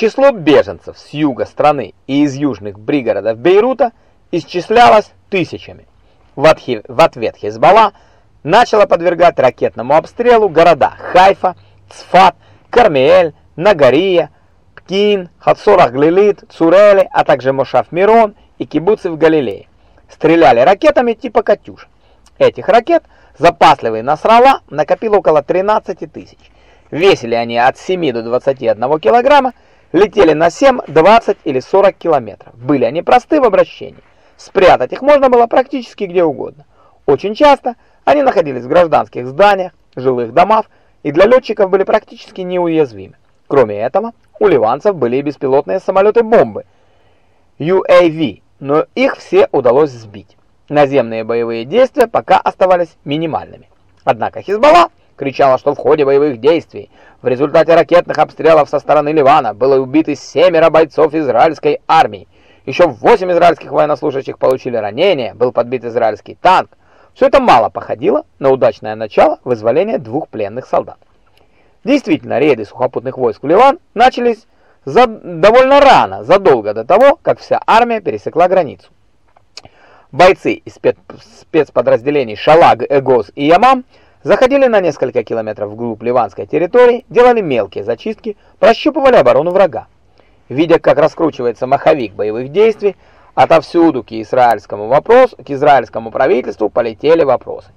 Число беженцев с юга страны и из южных пригородов Бейрута исчислялось тысячами. В ответ Хизбалла начала подвергать ракетному обстрелу города Хайфа, Цфат, Кармиэль, Нагария, Птин, Хатсорах-Глилит, Цурели, а также Мошав-Мирон и кибуцы в Галилее. Стреляли ракетами типа «Катюш». Этих ракет запасливый Насрала накопил около 13 тысяч. Весили они от 7 до 21 килограмма, летели на 7, 20 или 40 километров. Были они просты в обращении. Спрятать их можно было практически где угодно. Очень часто они находились в гражданских зданиях, жилых домах и для летчиков были практически неуязвимы. Кроме этого, у ливанцев были и беспилотные самолеты-бомбы UAV, но их все удалось сбить. Наземные боевые действия пока оставались минимальными. Однако Хизбалла кричала, что в ходе боевых действий в результате ракетных обстрелов со стороны Ливана было убито семеро бойцов израильской армии. Еще 8 израильских военнослужащих получили ранения, был подбит израильский танк. Все это мало походило на удачное начало вызволения двух пленных солдат. Действительно, рейды сухопутных войск в Ливан начались за, довольно рано, задолго до того, как вся армия пересекла границу. Бойцы из спец, спецподразделений Шалаг, Эгоз и Ямам заходили на несколько километров вглубь ливанской территории, делали мелкие зачистки, прощупывали оборону врага. Видя, как раскручивается маховик боевых действий, отовсюду к израильскому вопросу, к израильскому правительству полетели вопросы.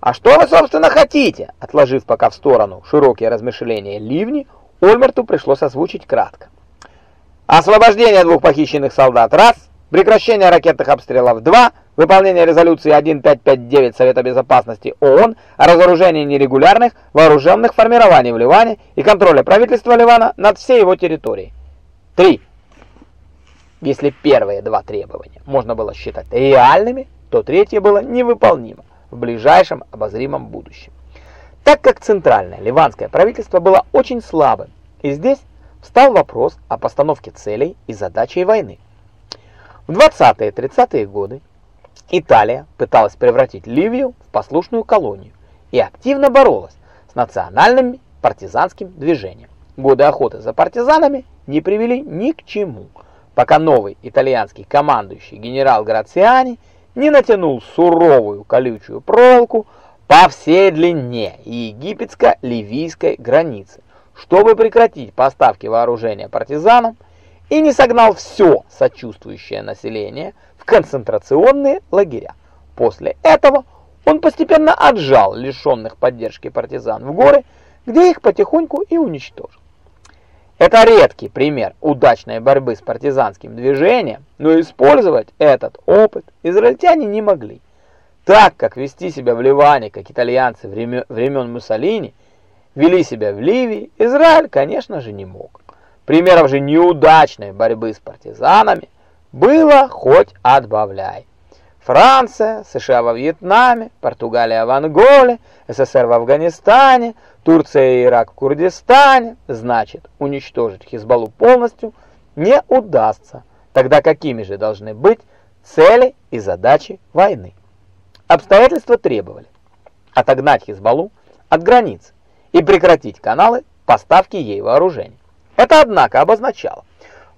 А что вы, собственно, хотите? Отложив пока в сторону широкие размышления ливни, Ольмерту пришлось озвучить кратко. Освобождение двух похищенных солдат – раз, прекращение ракетных обстрелов – два, выполнение резолюции 1559 Совета Безопасности ООН о разоружении нерегулярных вооруженных формирований в Ливане и контроле правительства Ливана над всей его территорией. Три. Если первые два требования можно было считать реальными, то третье было невыполнимо в ближайшем обозримом будущем. Так как центральное ливанское правительство было очень слабым, и здесь встал вопрос о постановке целей и задачей войны. В 20-30-е годы Италия пыталась превратить Ливию в послушную колонию и активно боролась с национальным партизанским движением. Годы охоты за партизанами не привели ни к чему, пока новый итальянский командующий генерал Грациани не натянул суровую колючую проволоку по всей длине египетско-ливийской границы, чтобы прекратить поставки вооружения партизанам и не согнал все сочувствующее население в концентрационные лагеря. После этого он постепенно отжал лишенных поддержки партизан в горы, где их потихоньку и уничтожил. Это редкий пример удачной борьбы с партизанским движением, но использовать этот опыт израильтяне не могли. Так как вести себя в Ливане, как итальянцы времен, Муссолини, вели себя в Ливии, Израиль, конечно же, не мог. Примеров же неудачной борьбы с партизанами было хоть отбавляй. Франция, США во Вьетнаме, Португалия в Анголе, СССР в Афганистане, Турция и Ирак в Курдистане, значит, уничтожить Хизбаллу полностью не удастся. Тогда какими же должны быть цели и задачи войны? Обстоятельства требовали отогнать Хизбаллу от границы и прекратить каналы поставки ей вооружений. Это, однако, обозначало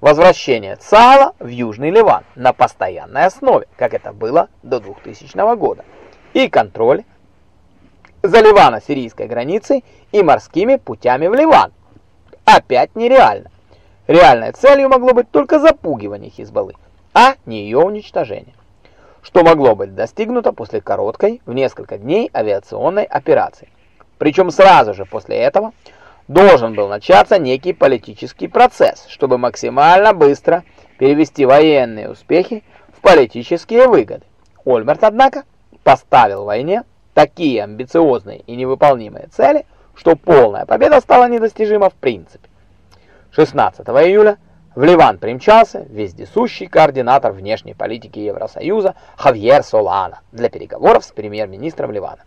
возвращение ЦАЛа в Южный Ливан на постоянной основе, как это было до 2000 года, и контроль за Ливано-сирийской границей и морскими путями в Ливан. Опять нереально. Реальной целью могло быть только запугивание Хизбаллы, а не ее уничтожение. Что могло быть достигнуто после короткой, в несколько дней, авиационной операции. Причем сразу же после этого должен был начаться некий политический процесс, чтобы максимально быстро перевести военные успехи в политические выгоды. Ольмерт, однако, поставил войне такие амбициозные и невыполнимые цели, что полная победа стала недостижима в принципе. 16 июля в Ливан примчался вездесущий координатор внешней политики Евросоюза Хавьер Солана для переговоров с премьер-министром Ливана.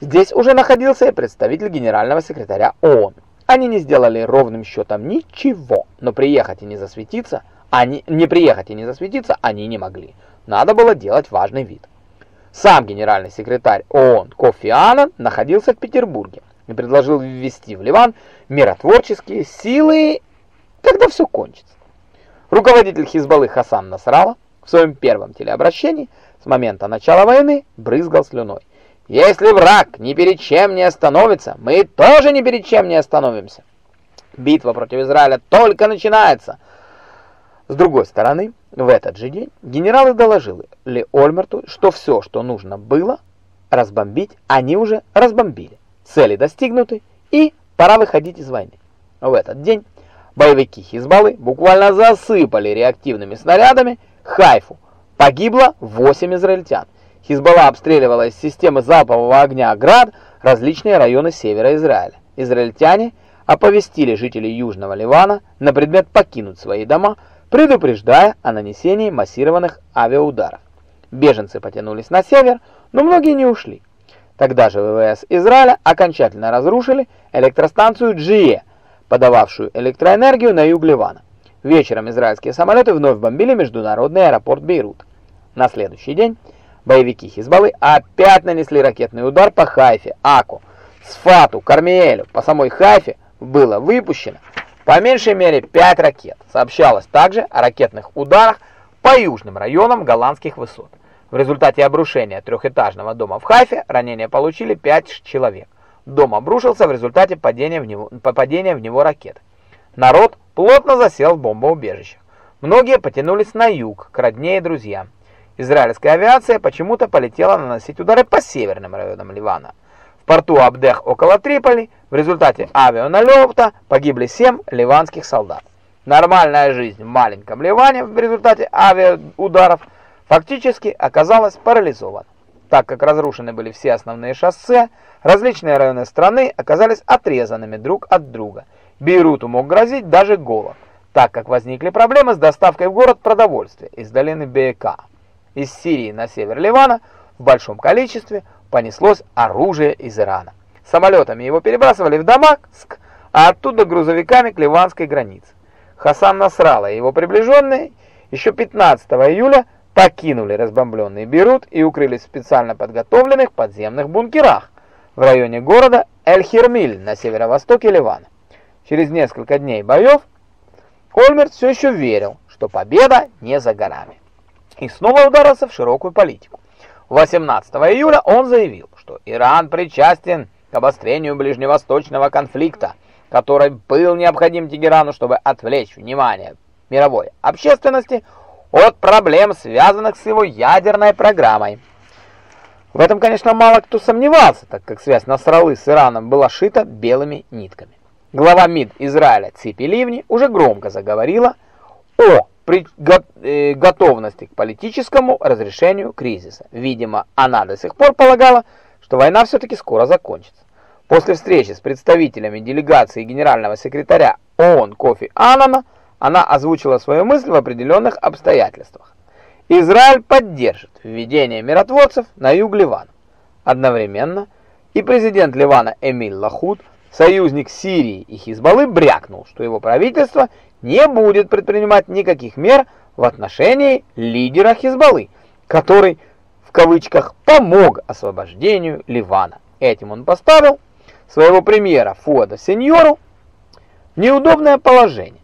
Здесь уже находился и представитель генерального секретаря ООН. Они не сделали ровным счетом ничего, но приехать и не засветиться, они не приехать и не засветиться они не могли. Надо было делать важный вид. Сам генеральный секретарь ООН Кофи Аннан находился в Петербурге и предложил ввести в Ливан миротворческие силы когда все кончится. Руководитель Хизбаллы Хасан Насрала в своем первом телеобращении с момента начала войны брызгал слюной. Если враг ни перед чем не остановится, мы тоже ни перед чем не остановимся. Битва против Израиля только начинается. С другой стороны, в этот же день генералы доложили Ольмерту, что все, что нужно было разбомбить, они уже разбомбили. Цели достигнуты и пора выходить из войны. В этот день боевики Хизбаллы буквально засыпали реактивными снарядами Хайфу. Погибло 8 израильтян. Хизбалла обстреливала из системы залпового огня «Град» различные районы севера Израиля. Израильтяне оповестили жителей Южного Ливана на предмет покинуть свои дома, предупреждая о нанесении массированных авиаударов. Беженцы потянулись на север, но многие не ушли. Тогда же ВВС Израиля окончательно разрушили электростанцию Джие, подававшую электроэнергию на юг Ливана. Вечером израильские самолеты вновь бомбили международный аэропорт Бейрут. На следующий день боевики Хизбаллы опять нанесли ракетный удар по Хайфе, Аку, Сфату, Кармиэлю. По самой Хайфе было выпущено по меньшей мере 5 ракет. Сообщалось также о ракетных ударах по южным районам голландских высот. В результате обрушения трехэтажного дома в Хайфе ранения получили 5 человек. Дом обрушился в результате падения в него, попадения в него ракеты. Народ плотно засел в бомбоубежищах. Многие потянулись на юг, к родне и друзьям. Израильская авиация почему-то полетела наносить удары по северным районам Ливана. В порту Абдех около Триполи в результате авианалета погибли 7 ливанских солдат. Нормальная жизнь в маленьком Ливане в результате авиаударов фактически оказалась парализована. Так как разрушены были все основные шоссе, различные районы страны оказались отрезанными друг от друга. Бейруту мог грозить даже голод, так как возникли проблемы с доставкой в город продовольствия из долины Бейка. Из Сирии на север Ливана в большом количестве понеслось оружие из Ирана. Самолетами его перебрасывали в Дамаск, а оттуда грузовиками к ливанской границе. Хасан Насралла и его приближенные еще 15 июля покинули разбомбленный Бейрут и укрылись в специально подготовленных подземных бункерах в районе города Эль-Хирмиль на северо-востоке Ливана. Через несколько дней боев Ольмерт все еще верил, что победа не за горами и снова ударился в широкую политику. 18 июля он заявил, что Иран причастен к обострению ближневосточного конфликта, который был необходим Тегерану, чтобы отвлечь внимание мировой общественности от проблем, связанных с его ядерной программой. В этом, конечно, мало кто сомневался, так как связь Насраллы с Ираном была шита белыми нитками. Глава МИД Израиля Ципи Ливни уже громко заговорила о при э, готовности к политическому разрешению кризиса. Видимо, она до сих пор полагала, что война все-таки скоро закончится. После встречи с представителями делегации генерального секретаря ООН Кофи Аннана она озвучила свою мысль в определенных обстоятельствах. Израиль поддержит введение миротворцев на юг Ливана. Одновременно и президент Ливана Эмиль Лахуд, союзник Сирии и Хизбаллы, брякнул, что его правительство – не будет предпринимать никаких мер в отношении лидера Хизбаллы, который в кавычках помог освобождению Ливана. Этим он поставил своего премьера Фуада Сеньору неудобное положение,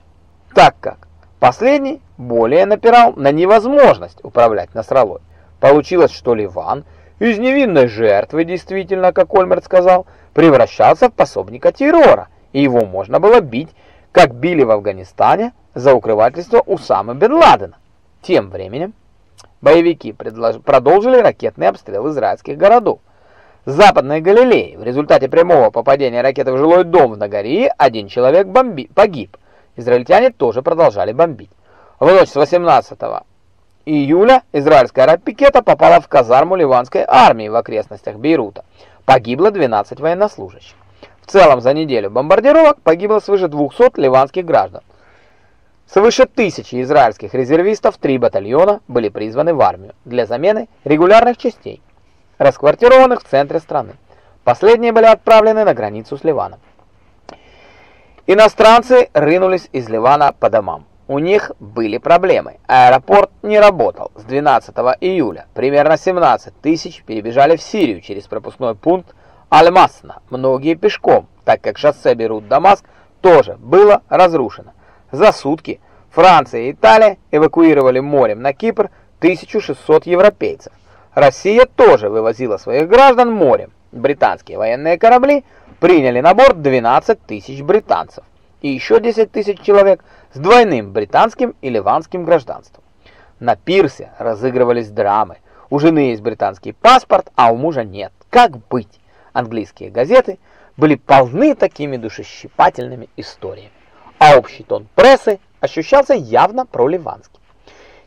так как последний более напирал на невозможность управлять Насралой. Получилось, что Ливан из невинной жертвы, действительно, как Ольмерт сказал, превращался в пособника террора, и его можно было бить как били в Афганистане за укрывательство Усамы бен Ладена. Тем временем боевики продолжили ракетный обстрел израильских городов. Западной Галилее в результате прямого попадения ракеты в жилой дом в Нагории один человек бомби погиб. Израильтяне тоже продолжали бомбить. В ночь с 18 июля израильская ракета попала в казарму ливанской армии в окрестностях Бейрута. Погибло 12 военнослужащих. Целом за неделю бомбардировок погибло свыше 200 ливанских граждан. Свыше тысячи израильских резервистов, три батальона были призваны в армию для замены регулярных частей, расквартированных в центре страны. Последние были отправлены на границу с Ливаном. Иностранцы рынулись из Ливана по домам. У них были проблемы. Аэропорт не работал с 12 июля. Примерно 17 тысяч перебежали в Сирию через пропускной пункт Аль-Масна, многие пешком, так как шоссе Берут-Дамаск тоже было разрушено. За сутки Франция и Италия эвакуировали морем на Кипр 1600 европейцев. Россия тоже вывозила своих граждан морем. Британские военные корабли приняли на борт 12 тысяч британцев и еще 10 тысяч человек с двойным британским и ливанским гражданством. На пирсе разыгрывались драмы. У жены есть британский паспорт, а у мужа нет. Как быть? Английские газеты были полны такими душещипательными историями. А общий тон прессы ощущался явно проливанским.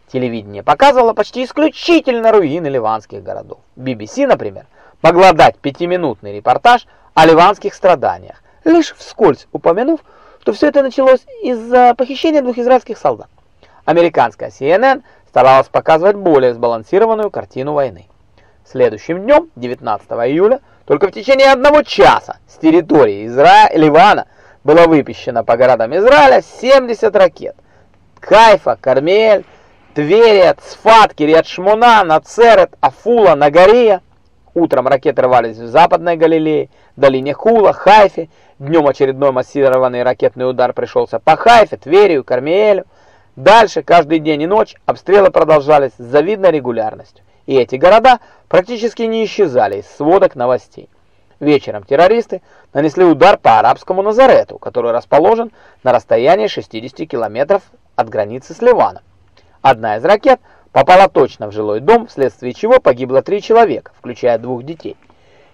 Телевидение показывало почти исключительно руины ливанских городов. BBC, например, могла дать пятиминутный репортаж о ливанских страданиях, лишь вскользь упомянув, что все это началось из-за похищения двух израильских солдат. Американская CNN старалась показывать более сбалансированную картину войны. Следующим днем, 19 июля, только в течение одного часа с территории Израиля, Ливана было выпущено по городам Израиля 70 ракет. Кайфа, Кармель, Тверия, Цфат, Кириат Шмуна, Нацерет, Афула, Нагария. Утром ракеты рвались в Западной Галилее, долине Хула, Хайфе. Днем очередной массированный ракетный удар пришелся по Хайфе, Тверию, Кармиэлю. Дальше, каждый день и ночь, обстрелы продолжались с завидной регулярностью. И эти города практически не исчезали из сводок новостей. Вечером террористы нанесли удар по арабскому Назарету, который расположен на расстоянии 60 километров от границы с Ливаном. Одна из ракет попала точно в жилой дом, вследствие чего погибло три человека, включая двух детей.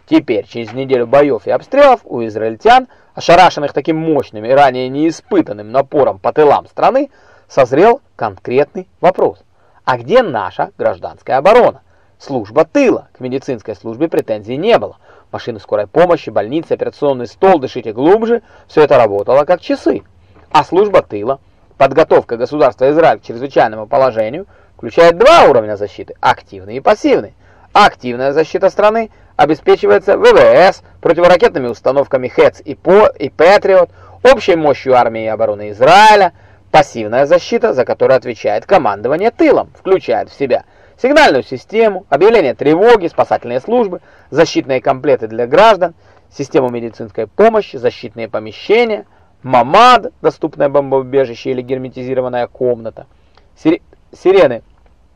Теперь, через неделю боев и обстрелов, у израильтян, ошарашенных таким мощным и ранее неиспытанным напором по тылам страны, созрел конкретный вопрос. А где наша гражданская оборона? Служба тыла. К медицинской службе претензий не было. Машины скорой помощи, больницы, операционный стол, дышите глубже. Все это работало как часы. А служба тыла – Подготовка государства Израиль к чрезвычайному положению включает два уровня защиты – активный и пассивный. Активная защита страны обеспечивается ВВС, противоракетными установками ХЭЦ и Патриот, общей мощью армии и обороны Израиля. Пассивная защита, за которую отвечает командование тылом, включает в себя сигнальную систему, объявление тревоги, спасательные службы, защитные комплекты для граждан, систему медицинской помощи, защитные помещения – Мамад, доступное бомбоубежище или герметизированная комната. Сирены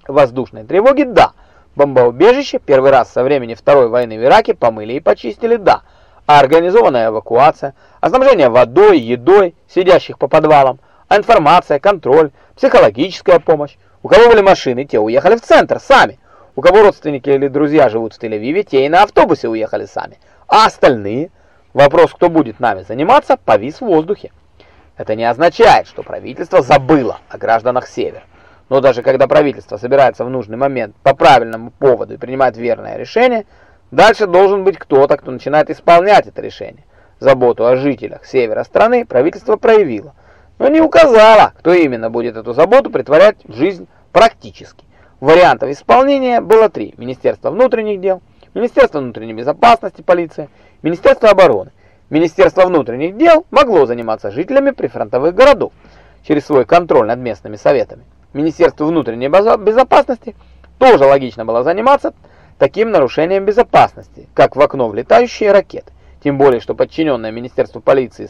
воздушной тревоги, да. Бомбоубежище первый раз со времени Второй войны в Ираке помыли и почистили, да. А организованная эвакуация, оснащение водой, едой, сидящих по подвалам, информация, контроль, психологическая помощь. У кого были машины, те уехали в центр сами. У кого родственники или друзья живут в Тель-Авиве, те и на автобусе уехали сами. А остальные – Вопрос, кто будет нами заниматься, повис в воздухе. Это не означает, что правительство забыло о гражданах Севера. Но даже когда правительство собирается в нужный момент по правильному поводу и принимает верное решение, дальше должен быть кто-то, кто начинает исполнять это решение. Заботу о жителях севера страны правительство проявило, но не указало, кто именно будет эту заботу притворять в жизнь практически. Вариантов исполнения было три. Министерство внутренних дел, Министерство внутренней безопасности, полиция – Министерство обороны. Министерство внутренних дел могло заниматься жителями прифронтовых городов через свой контроль над местными советами. Министерство внутренней безопасности тоже логично было заниматься таким нарушением безопасности, как в окно влетающие ракеты. Тем более, что подчиненное Министерству полиции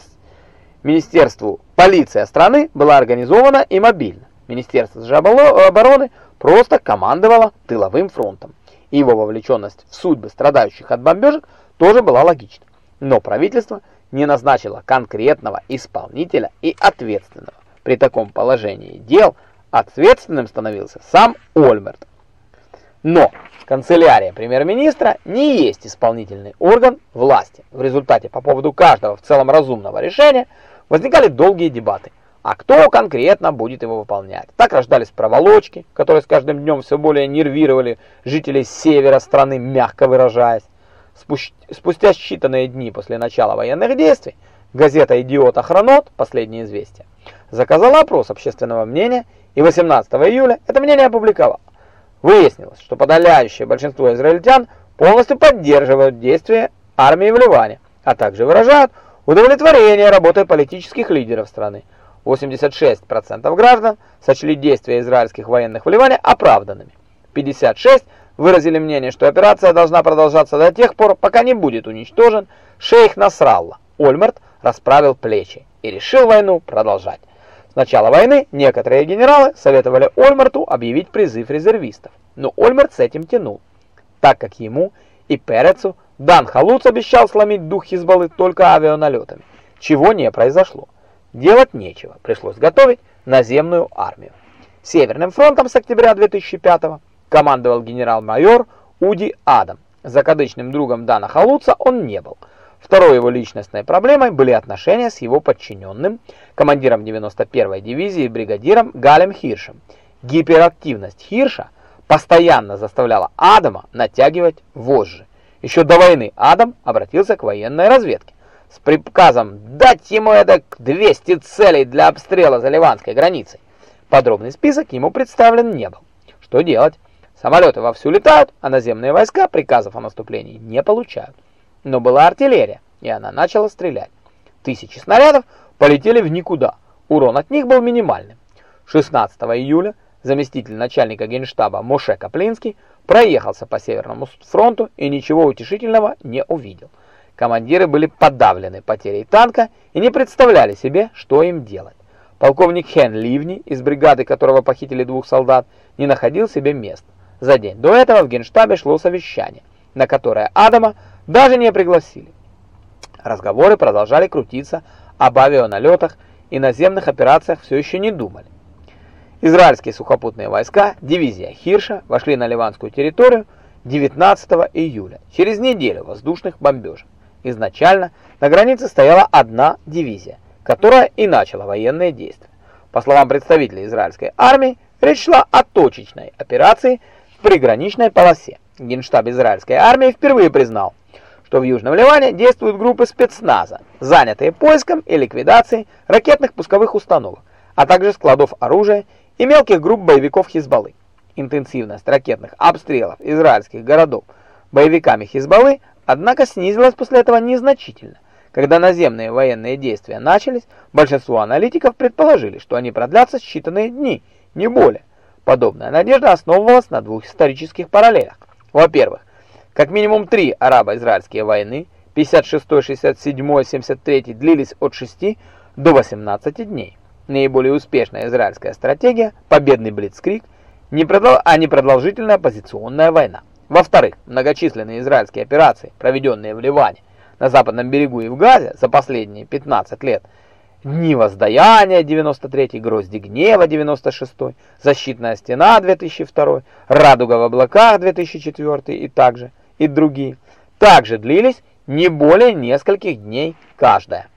Министерству полиция страны была организована и мобильна. Министерство же обороны просто командовало тыловым фронтом. Его вовлеченность в судьбы страдающих от бомбежек тоже была логична. Но правительство не назначило конкретного исполнителя и ответственного. При таком положении дел ответственным становился сам Ольмерт. Но канцелярия премьер-министра не есть исполнительный орган власти. В результате по поводу каждого в целом разумного решения возникали долгие дебаты. А кто конкретно будет его выполнять? Так рождались проволочки, которые с каждым днем все более нервировали жителей севера страны, мягко выражаясь. Спустя считанные дни после начала военных действий газета «Идиот Охранот» «Последнее известие» заказала опрос общественного мнения и 18 июля это мнение опубликовала. Выяснилось, что подавляющее большинство израильтян полностью поддерживают действия армии в Ливане, а также выражают удовлетворение работой политических лидеров страны. 86% граждан сочли действия израильских военных в Ливане оправданными. 56% выразили мнение, что операция должна продолжаться до тех пор, пока не будет уничтожен шейх Насралла. Ольмерт расправил плечи и решил войну продолжать. С начала войны некоторые генералы советовали Ольмарту объявить призыв резервистов, но Ольмарт с этим тянул, так как ему и Перецу Дан Халуц обещал сломить дух Хизбаллы только авианалетами, чего не произошло. Делать нечего, пришлось готовить наземную армию. Северным фронтом с октября 2005 командовал генерал-майор Уди Адам. Закадычным другом Дана Халуца он не был – Второй его личностной проблемой были отношения с его подчиненным, командиром 91-й дивизии бригадиром Галем Хиршем. Гиперактивность Хирша постоянно заставляла Адама натягивать вожжи. Еще до войны Адам обратился к военной разведке с приказом дать ему это 200 целей для обстрела за ливанской границей. Подробный список ему представлен не был. Что делать? Самолеты вовсю летают, а наземные войска приказов о наступлении не получают но была артиллерия, и она начала стрелять. Тысячи снарядов полетели в никуда, урон от них был минимальным. 16 июля заместитель начальника генштаба Моше Каплинский проехался по Северному фронту и ничего утешительного не увидел. Командиры были подавлены потерей танка и не представляли себе, что им делать. Полковник Хен Ливни, из бригады которого похитили двух солдат, не находил себе места. За день до этого в генштабе шло совещание, на которое Адама даже не пригласили. Разговоры продолжали крутиться об авианалетах и наземных операциях все еще не думали. Израильские сухопутные войска, дивизия Хирша, вошли на ливанскую территорию 19 июля, через неделю воздушных бомбежек. Изначально на границе стояла одна дивизия, которая и начала военные действия. По словам представителей израильской армии, речь шла о точечной операции в приграничной полосе. Генштаб израильской армии впервые признал, что в Южном Ливане действуют группы спецназа, занятые поиском и ликвидацией ракетных пусковых установок, а также складов оружия и мелких групп боевиков Хизбаллы. Интенсивность ракетных обстрелов израильских городов боевиками Хизбаллы, однако, снизилась после этого незначительно. Когда наземные военные действия начались, большинство аналитиков предположили, что они продлятся считанные дни, не более. Подобная надежда основывалась на двух исторических параллелях. Во-первых, как минимум три арабо-израильские войны 56, 67, 73 длились от 6 до 18 дней. Наиболее успешная израильская стратегия – победный блицкриг, а не продолжительная позиционная война. Во-вторых, многочисленные израильские операции, проведенные в Ливане, на западном берегу и в Газе за последние 15 лет – Дни воздаяния 93 Грозди гнева 96 Защитная стена 2002 Радуга в облаках 2004 и также и другие, также длились не более нескольких дней каждая.